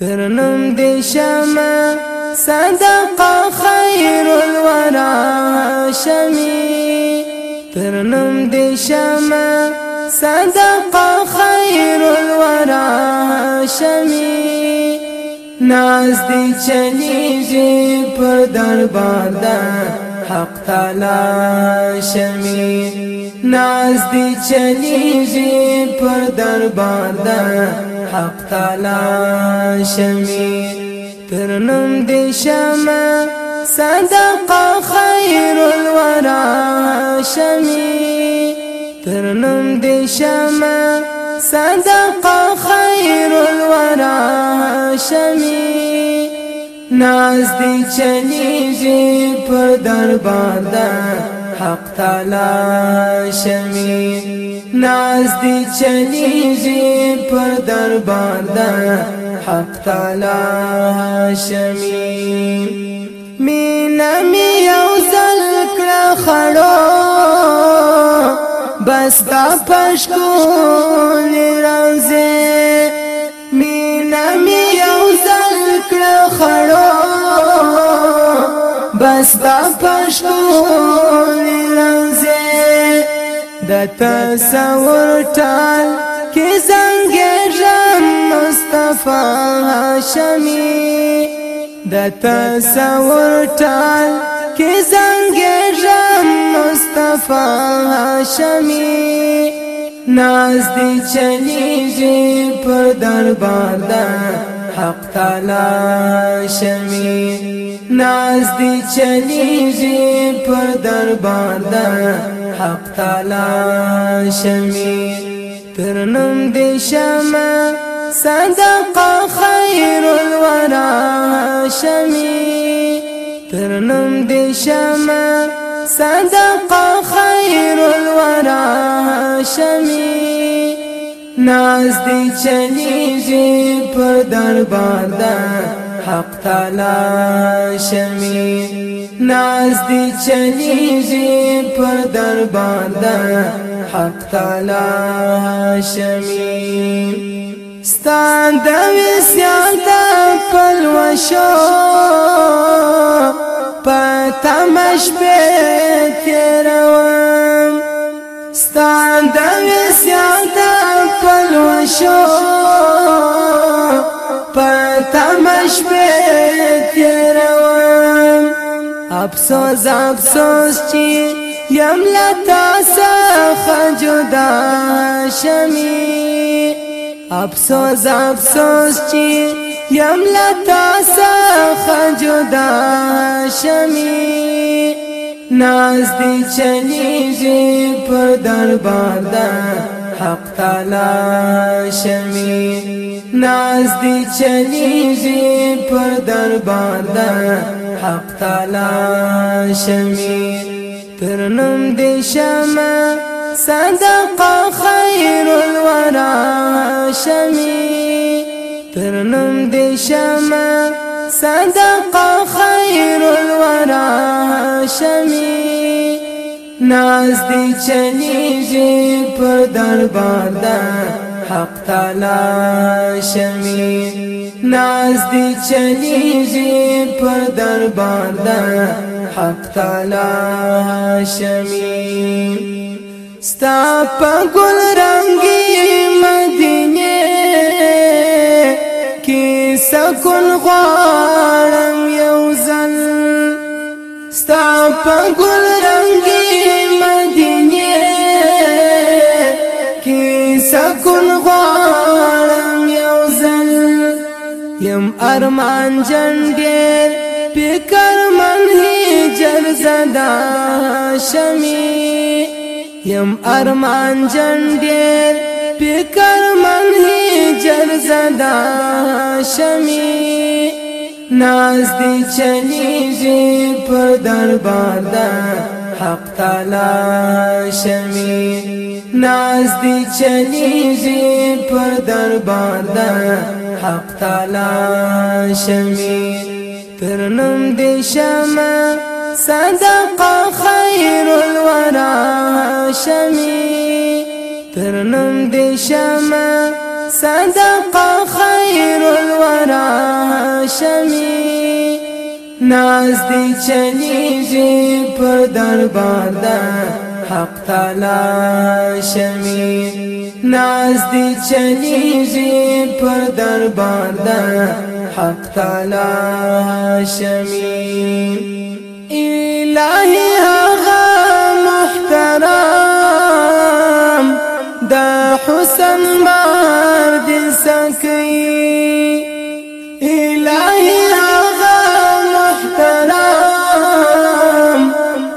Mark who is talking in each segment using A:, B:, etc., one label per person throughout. A: ترنم دی شما صدق خیر الورا شمی ترنم دی شما صدق خیر الورا شمی ناز دی چلیږي پر دربار دا حق تعالی شمی ناز دی چلیږي پر دربار دا حق تعالی شمی ترنم نوم دی شمه صدق خیر الورا شمی ترنم نوم دی شمه صدق خیر الورا شمی ناز دی چلیږي پر دربار ده حق تعالی شمی ناز دی چلیږي پر دربار دا حق تعالی هاشمی مینا می او زل کړه خړو بس دا پښکو لرانځه مینا می او زل کړه خړو بس دا پښکو لرانځه د تصور ټال فحشمی د تصور ټال کې زنګېږم مصطفی هاشمی ناز دی چلیږي پر دربار د حق تعالی شمی ناز دی چلیږي پر دربار د حق تعالی شمی ترنم دی شمه صدق خير الورى هاشمي ترنم دي شمع صدق خير الورى هاشمي ناز دی چلیږي پر دربان دا حق تعالی شمی ناز دی چلیږي پر دربان دا حق تعالی شمي ستان د وسیال د پلوشو پتمش به تیروم ستان د وسیال د پلوشو پتمش به تیروم افسوس افسوس چې یم لتا څخه جدا شمی افسوس افسوس چې یم لتا څخه جدا شمی ناز دی چلیږي پر دربار دا حق تعالی شمی ناز دی چلیږي پر دربار دا حق تعالی شمی ترنم دی شمه صدق خير الورى شمي ترنم دي شما صدق خير الورى شمي ناز چلی جي پر دربار دا حق تعالی شمی ناز چلی جي پر دربار دا حق تعالى شمی ستا په ګل رنگي مدینه کې سکون غواړم یو ځل ستا په ګل رنگي مدینه کې سکون غواړم یو ځل يم ارمان جن ډېر فکر من هي جر زدا شمي یم ارمان جن ډیر فکر من هی جن زدا شمی ناز دی چلی جی پر دربار دا حق تعالی شمی ناز دی چلی جی پر دربار دا حق تعالی شمی ترنم دی شمه صدق خير الورى هاشمي ترنم دي شمع صدق خير الورى هاشمي ناز دي چلی جي پر دربار دا حق تعالی شمی ناز چلی جي پر دربار دا حق تالا شمی الهي هغه محترم دا حسن بار سكي الهي هغه محترم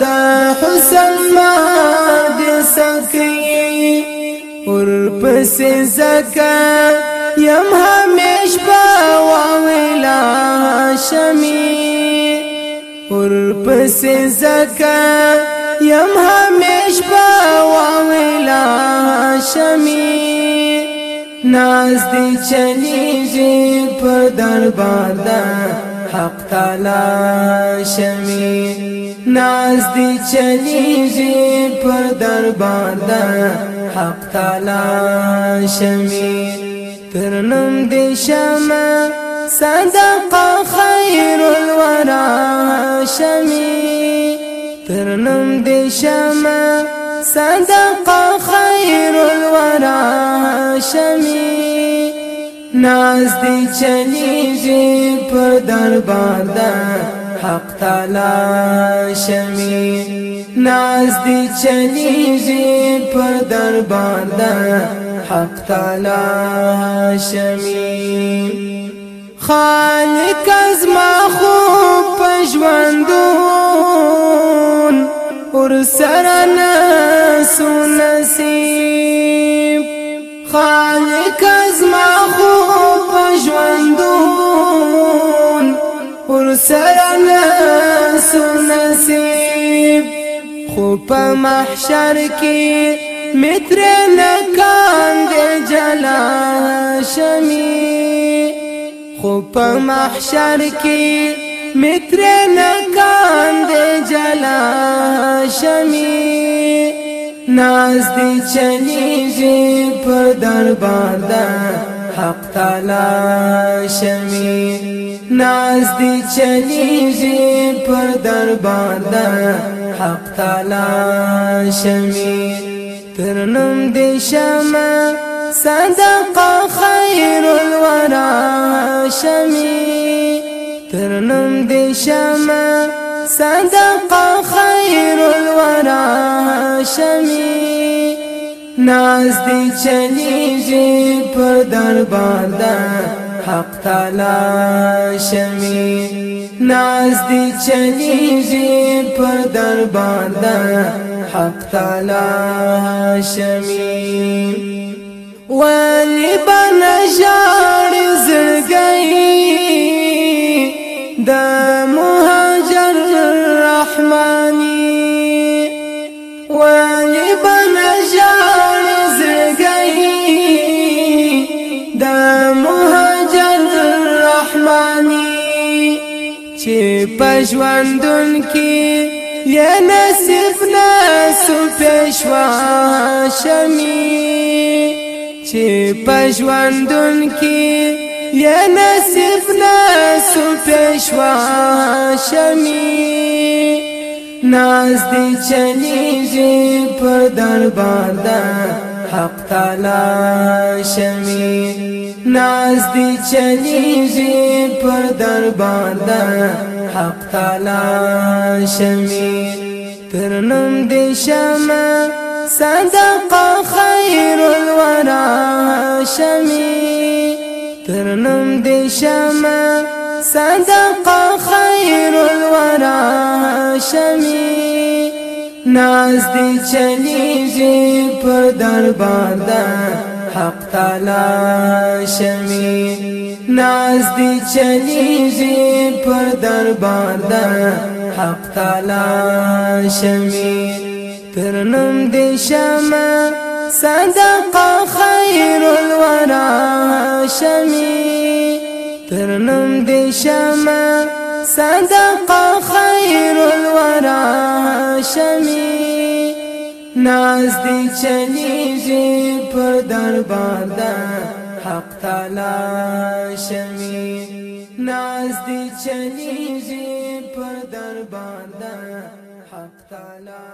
A: دا حسن بار سكي سکی ور يمها مشبا یم همیش پس زکا یم همیش با ویلا شمی ناز دی چلیږي په دربار دا حق تعالی شمی ناز دی چلیږي په دربار دا حق تعالی شمی ترنم دی شمه صدق خير الورى هاشمي ترنم دي شمع صدق خير الورى شمي ناز دی چلیږي پر دربار د حق تعالی شمی ناز دی چلیږي پر دربار د حق تعالی شمی خالق از ما خو پژوندون ور سره نسو نصیب خالق از ما خو پژوندون ور سره نسو نصیب خو په محشر کې متر لکان دې جلا شمیر خو په محشر کې متر نه کاند جلا شمی ناز دی چلیږي پر دربار دا حق تعالی شمی ناز دی چلیږي پر دربار دا حق تعالی شمی ترنم دی شمه صدق خير الورى شمي ترنم دي شمع صدق خير الورى شمي ناز چلی جي پر دربار دا حق تعالی شمی ناز دی چلیږي پر دربار دا حق تعالی شمی ولی بنا جاړ زړګي د مهاجر رحماني ولی بنا جاړ زړګي د مهاجر رحماني چې پښوندون کې یا نصیب ناسو پښوا شمی چې پښوندون کې یا نصیب نه سو پښوا شمی ناز دی چلیږي پر دربار دا حق تعالی شمی ناز دی چلیږي پر دربار دا حق تعالی شمی ترنم دی شمه صدق خیر الله شمی ترنم دی شما صدق خیر الورا شمی ناز دی چلیږي پر دربار دا حق تعالی شمی ناز دی چلیږي پر دربار دا حق تعالی شمی ترنم دی شمه صدقه خير الورى شمي ترنم دي شما صدقه خير الورى شمي ناز دي چلیږي پر دربار دا حق تعالی شمي ناز دي چلیږي پر دربار دا حق تعالی